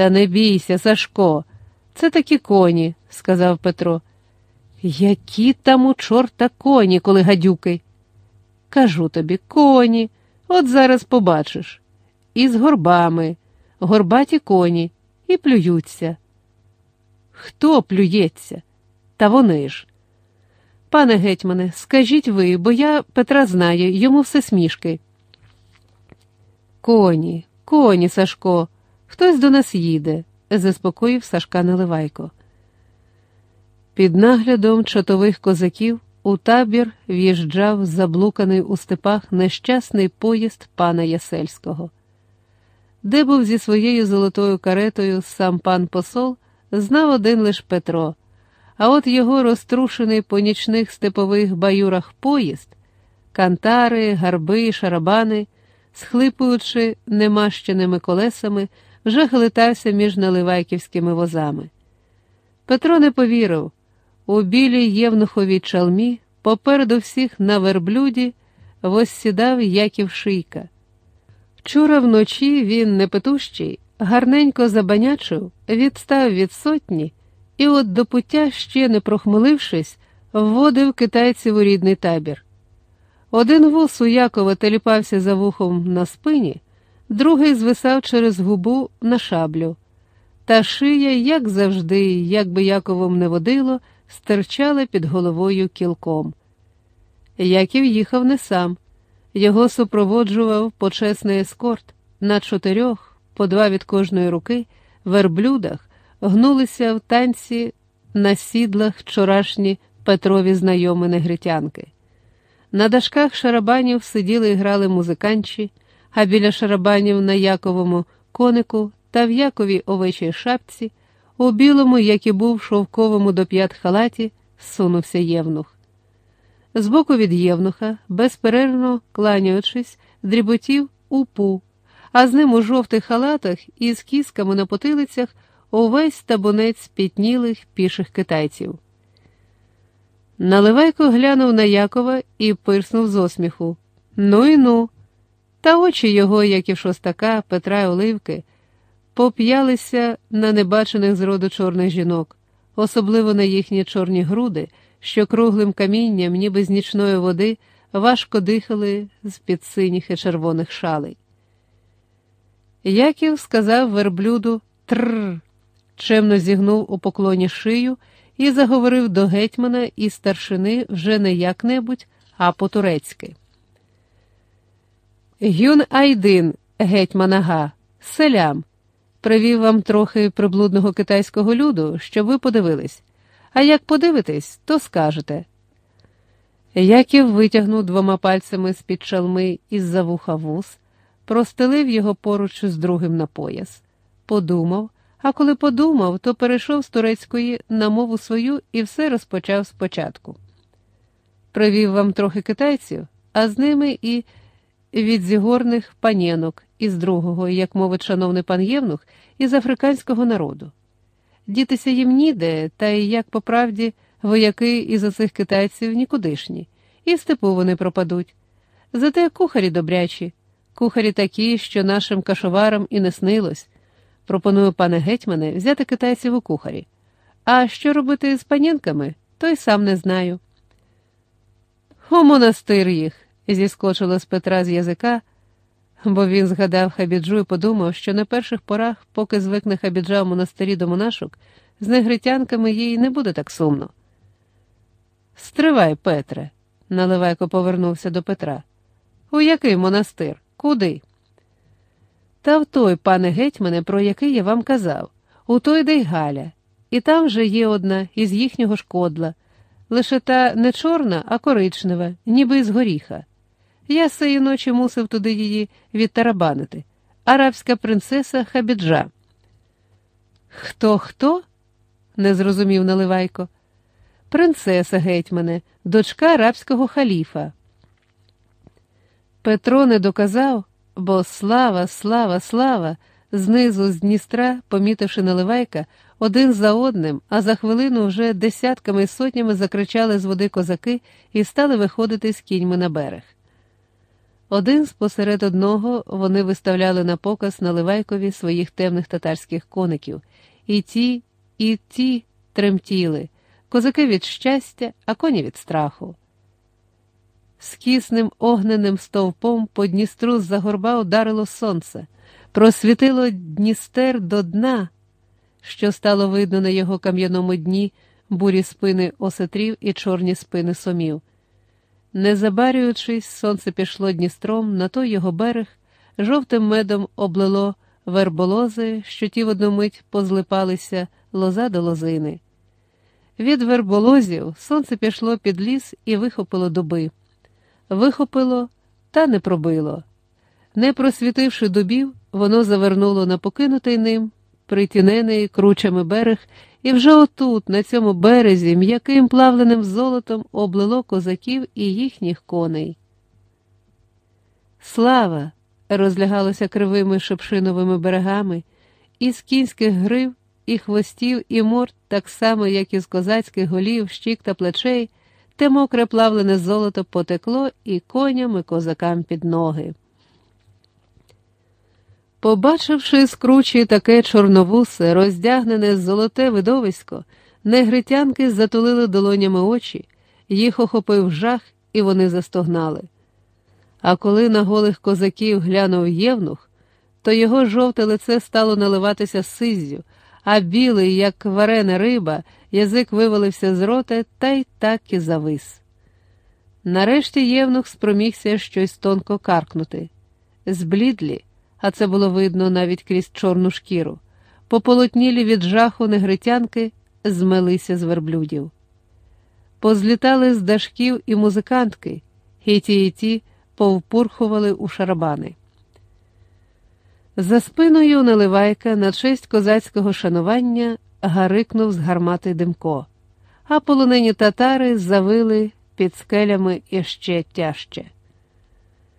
Та не бійся, Сашко, це такі коні, сказав Петро. Які там у чорта коні, коли гадюки? Кажу тобі, коні, от зараз побачиш. І з горбами, горбаті коні, і плюються. Хто плюється? Та вони ж. Пане гетьмане, скажіть ви, бо я Петра знаю, йому все смішки. Коні, коні, Сашко, хтось до нас їде, заспокоїв Сашка Наливайко. Під наглядом чотових козаків у табір в'їжджав заблуканий у степах нещасний поїзд пана Ясельського. Де був зі своєю золотою каретою сам пан посол, знав один лиш Петро, а от його розтрушений по нічних степових баюрах поїзд, кантари, гарби, шарабани, схлипуючи немащеними колесами, вже глитався між наливайківськими возами. Петро не повірив. У білій євнуховій чалмі попереду всіх на верблюді воссідав Яків Шийка. Вчора вночі він, непетущий, гарненько забанячив, відстав від сотні і, от до пуття, ще не прохмелившись, вводив китайців у рідний табір. Один вус у Якова теліпався за вухом на спині, другий звисав через губу на шаблю. Та шия, як завжди, як би Яковом не водило, стирчала під головою кілком. Яків їхав не сам, його супроводжував почесний ескорт на чотирьох, по два від кожної руки, верблюдах, гнулися в танці на сідлах вчорашні Петрові знайомі негритянки. На дашках шарабанів сиділи і грали музиканчі, а біля шарабанів на Яковому конику та в Яковій овечій шапці. У білому, як і був шовковому до п'ят халаті, сунувся євнух. Збоку від євнуха, безперервно кланяючись, дріботів упу, а з ним у жовтих халатах і з кісками на потилицях увесь табунець пітнілих піших китайців. Наливайко глянув на Якова і пирснув з осміху. Ну і ну. Та очі його, як і шостака Петра Оливки, поп'ялися на небачених зроду чорних жінок, особливо на їхні чорні груди, що круглим камінням, ніби з нічної води, важко дихали з під синіх і червоних шалей. Яків сказав верблюду трр, чемно зігнув у поклоні шию і заговорив до гетьмана і старшини вже не як-небудь, а по-турецьки. Гюн Айдин, гетьманага, селям привів вам трохи приблудного китайського люду, щоб ви подивились. А як подивитесь, то скажете. Яків витягнув двома пальцями з під шалми із за вуха вуз, простелив його поруч з другим на пояс, подумав, а коли подумав, то перейшов з турецької на мову свою і все розпочав спочатку. Привів вам трохи китайців, а з ними і від зігорних панєнок із другого, як мовить шановний пан Євнух, із африканського народу. Дітися їм ніде, та й як по правді вояки із оцих китайців нікудишні, і степу вони пропадуть. Зате кухарі добрячі, кухарі такі, що нашим кашоварам і не снилось. Пропоную, пане гетьмане, взяти китайців у кухарі. А що робити з панінками, то й сам не знаю. У монастир їх, зіскочило з Петра з язика, бо він згадав хабіджу і подумав, що на перших порах, поки звикне хабіджа в монастирі до монашок, з негритянками їй не буде так сумно. Стривай, Петре, наливайко повернувся до Петра. У який монастир? Куди? Та в той, пане гетьмане, про який я вам казав, у той де й Галя, і там же є одна із їхнього шкодла, лише та не чорна, а коричнева, ніби з горіха. Я сеї ночі мусив туди її відтарабанити. Арабська принцеса Хабіджа. Хто, хто? не зрозумів Наливайко. Принцеса гетьмане, дочка арабського халіфа. Петро не доказав, бо слава, слава, слава, знизу з Дністра, помітивши наливайка, один за одним, а за хвилину вже десятками і сотнями закричали з води козаки і стали виходити з кіньми на берег. Один спосеред одного вони виставляли на показ на Ливайкові своїх темних татарських коників, і ті, і ті тремтіли, козаки від щастя, а коні від страху. Скісним огненим стовпом по Дністру з-за горба ударило сонце, просвітило Дністер до дна, що стало видно на його кам'яному дні бурі спини осетрів і чорні спини сомів. Не забарюючись, сонце пішло Дністром на той його берег, жовтим медом облило верболози, що ті в одну мить позлипалися лоза до лозини. Від верболозів сонце пішло під ліс і вихопило дуби. Вихопило та не пробило. Не просвітивши дубів, воно завернуло на покинутий ним, притінений кручами берег, і вже отут, на цьому березі, м'яким плавленим золотом облило козаків і їхніх коней. Слава! розлягалося кривими шепшиновими берегами, із кінських грив, і хвостів, і морд, так само, як із козацьких голів, щік та плечей, те мокре плавлене золото потекло і коням, і козакам під ноги. Побачивши з кручі таке чорновусе, роздягнене золоте видовисько, негритянки затулили долонями очі, їх охопив жах, і вони застогнали. А коли на голих козаків глянув євнух, то його жовте лице стало наливатися сиззю, а білий, як варена риба, язик вивалився з рота та й так і завис. Нарешті євнух спромігся щось тонко каркнути. Зблідлі, а це було видно навіть крізь чорну шкіру, пополотнілі від жаху негритянки змелися з верблюдів. Позлітали з дашків і музикантки, і ті, і ті повпурхували у шарабани. За спиною наливайка на честь козацького шанування гарикнув з гармати димко, а полонені татари завили під скелями іще тяжче.